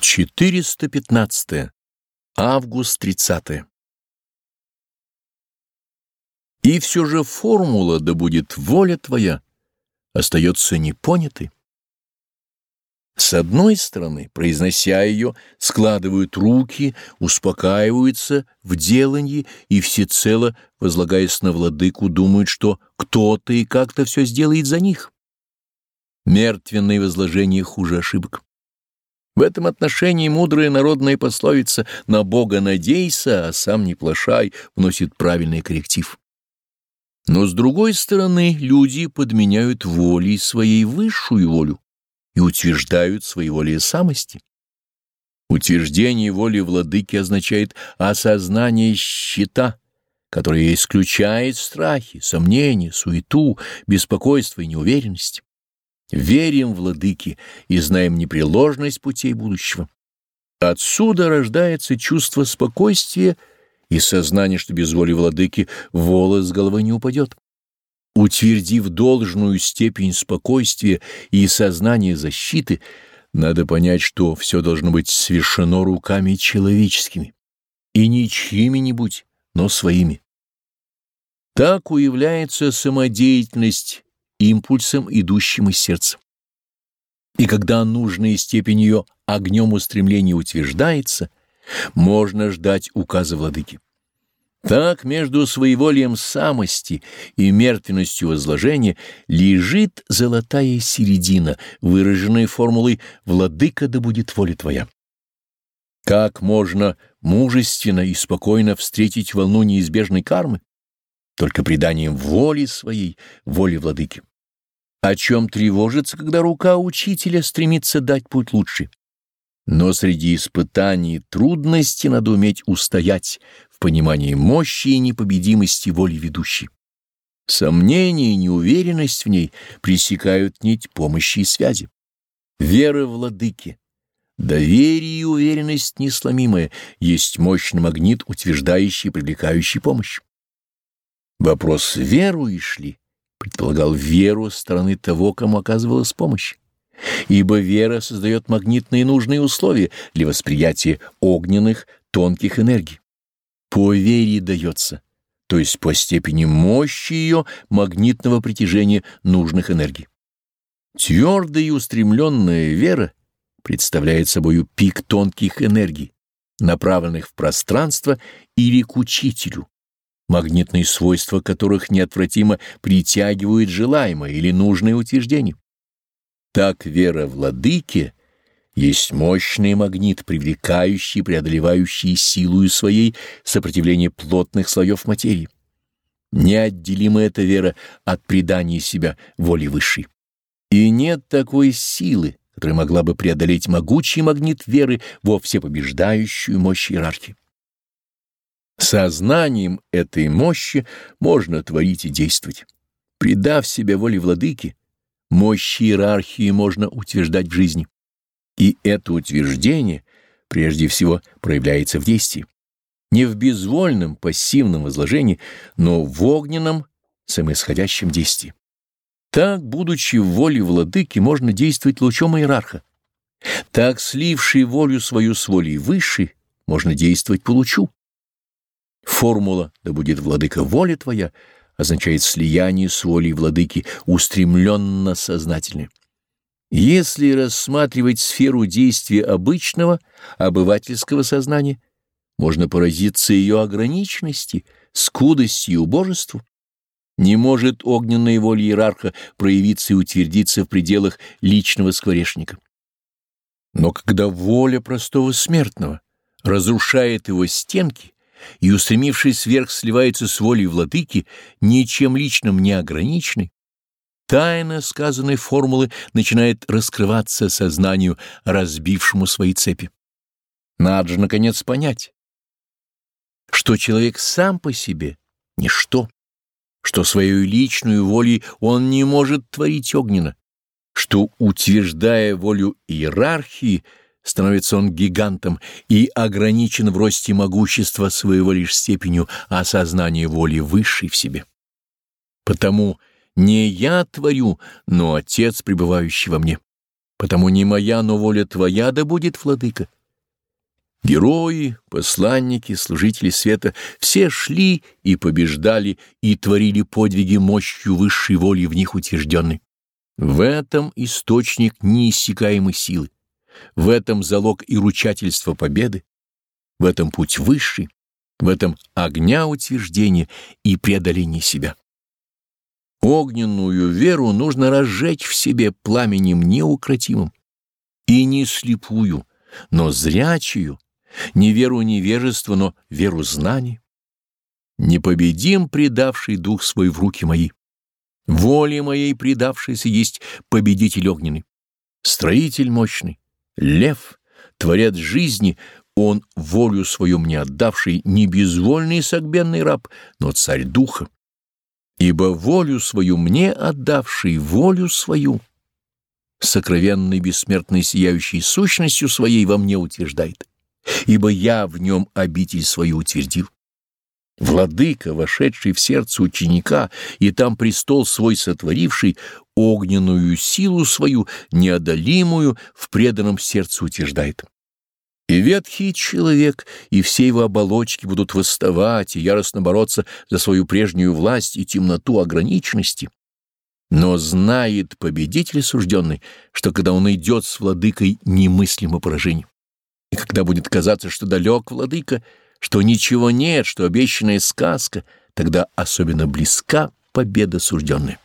415. Август 30. И все же формула «да будет воля твоя» остается непонятой. С одной стороны, произнося ее, складывают руки, успокаиваются в делании и всецело, возлагаясь на владыку, думают, что кто-то и как-то все сделает за них. Мертвенное возложение хуже ошибок. В этом отношении мудрая народная пословица «на Бога надейся, а сам не плашай» вносит правильный корректив. Но с другой стороны, люди подменяют волей своей высшую волю и утверждают своей волей самости. Утверждение воли владыки означает осознание щита, которое исключает страхи, сомнения, суету, беспокойство и неуверенность. Верим, владыки, и знаем непреложность путей будущего. Отсюда рождается чувство спокойствия и сознание, что без воли владыки волос с головы не упадет. Утвердив должную степень спокойствия и сознания защиты, надо понять, что все должно быть совершено руками человеческими, и не чьими-нибудь, но своими. Так уявляется самодеятельность импульсом, идущим из сердца. И когда нужная степень ее огнем устремления утверждается, можно ждать указа владыки. Так между своеволием самости и мертвенностью возложения лежит золотая середина, выраженная формулой «Владыка да будет воля твоя». Как можно мужественно и спокойно встретить волну неизбежной кармы? Только преданием воли своей, воли владыки о чем тревожиться, когда рука учителя стремится дать путь лучший. Но среди испытаний и трудностей надо уметь устоять в понимании мощи и непобедимости воли ведущей. Сомнения и неуверенность в ней пресекают нить помощи и связи. Вера в владыке, доверие и уверенность несломимая есть мощный магнит, утверждающий и привлекающий помощь. Вопрос веруешь ли? Предполагал веру стороны того, кому оказывалась помощь. Ибо вера создает магнитные нужные условия для восприятия огненных, тонких энергий. По вере дается, то есть по степени мощи ее магнитного притяжения нужных энергий. Твердая и устремленная вера представляет собою пик тонких энергий, направленных в пространство или к учителю, магнитные свойства которых неотвратимо притягивают желаемое или нужное утверждение. Так вера Владыке есть мощный магнит, привлекающий, преодолевающий силою своей сопротивление плотных слоев материи. Неотделима эта вера от предания себя воли высшей. И нет такой силы, которая могла бы преодолеть могучий магнит веры во всепобеждающую мощь иерархии. Сознанием этой мощи можно творить и действовать. Придав себя воле владыки, мощь иерархии можно утверждать в жизни. И это утверждение прежде всего проявляется в действии. Не в безвольном пассивном возложении, но в огненном самоисходящем действии. Так, будучи в воле владыки, можно действовать лучом иерарха. Так, сливший волю свою с волей высшей, можно действовать по лучу. Формула «да будет, владыка, воля твоя» означает слияние с волей владыки устремленно сознательное. Если рассматривать сферу действия обычного, обывательского сознания, можно поразиться ее ограниченности, скудости и убожеству. Не может огненная воля иерарха проявиться и утвердиться в пределах личного скворечника. Но когда воля простого смертного разрушает его стенки, и, устремившись вверх, сливается с волей владыки, ничем личным не ограниченной, тайна сказанной формулы начинает раскрываться сознанию, разбившему свои цепи. Надо же, наконец, понять, что человек сам по себе — ничто, что свою личную волей он не может творить огненно, что, утверждая волю иерархии, становится он гигантом и ограничен в росте могущества своего лишь степенью осознания воли высшей в себе. Потому не я творю, но Отец, пребывающий во мне. потому не моя, но воля твоя да будет, владыка. Герои, посланники, служители света все шли и побеждали и творили подвиги мощью высшей воли в них утвержденной. В этом источник неиссякаемой силы, в этом залог и ручательство победы, в этом путь высший, в этом огня утверждения и преодоления себя. Огненную веру нужно разжечь в себе пламенем неукротимым, и не слепую, но зрячую, не веру невежества, но веру знаний. Непобедим предавший дух свой в руки мои. Воле моей предавшийся есть победитель огненный, строитель мощный, лев, творец жизни, он волю свою мне отдавший не безвольный согбенный раб, но царь духа. Ибо волю свою мне отдавший волю свою, сокровенной бессмертной сияющей сущностью своей во мне утверждает ибо я в нем обитель свою утвердил. Владыка, вошедший в сердце ученика и там престол свой сотворивший, огненную силу свою, неодолимую, в преданном сердце утверждает. И ветхий человек, и все его оболочки будут восставать и яростно бороться за свою прежнюю власть и темноту ограниченности. Но знает победитель сужденный, что когда он идет с владыкой, немыслимо поражение. И когда будет казаться, что далек владыка, что ничего нет, что обещанная сказка, тогда особенно близка победа сужденная.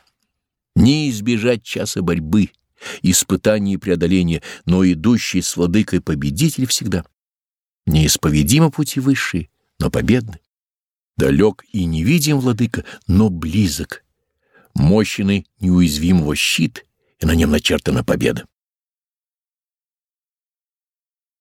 Не избежать часа борьбы, испытаний и преодоления, но идущий с владыкой победитель всегда. Неисповедимо пути высшие, но победны. Далек и невидим владыка, но близок. Мощный неуязвимого щит, и на нем начертана победа.